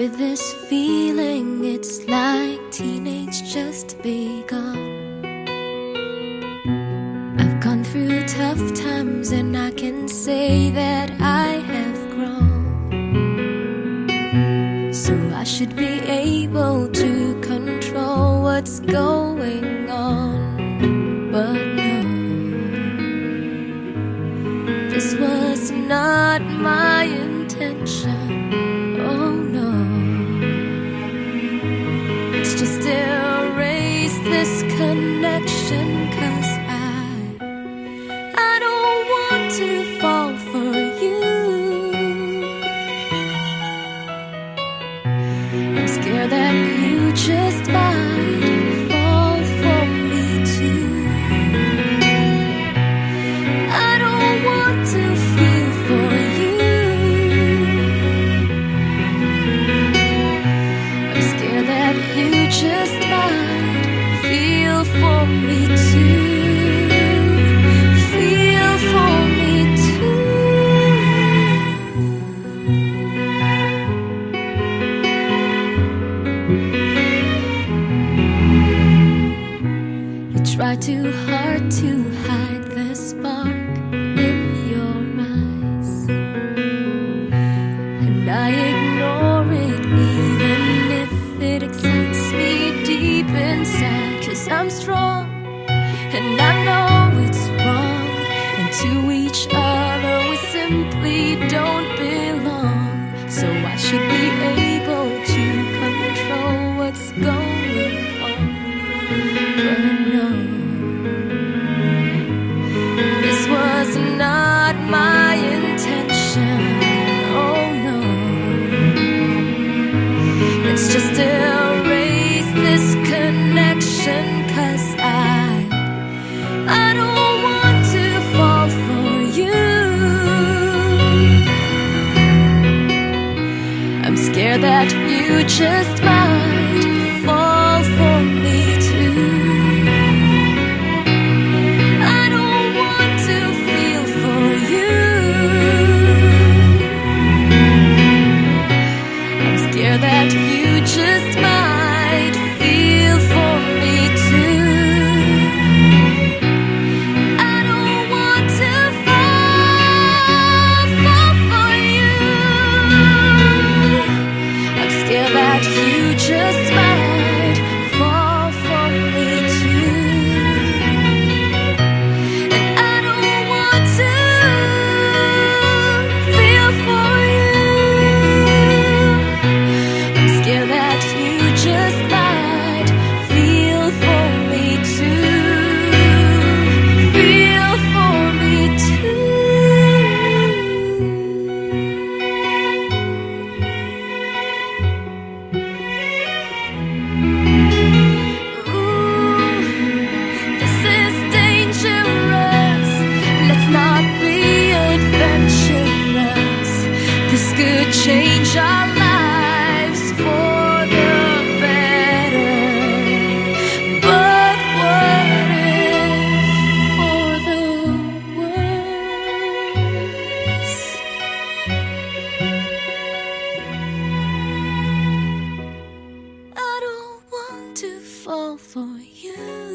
with this feeling, it's like teenage just begun. Tough times, and I can say that I have grown. So I should be able to control what's going on. But no, this was not my intention. Oh no, it's just erase this connection, just might too hard to hide the spark in your eyes. And I ignore it even if it excites me deep inside. Cause I'm strong and I know it's wrong. And to each other, we simply don't belong. So I should be able you just might fall for you.